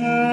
cel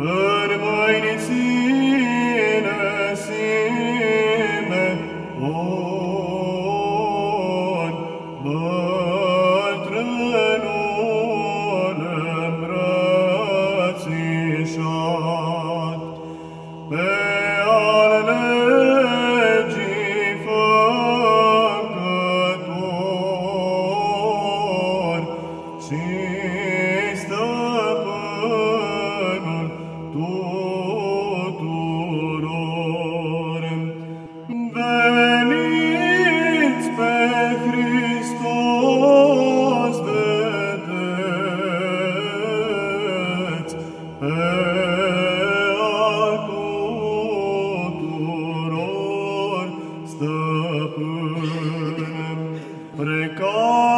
În precare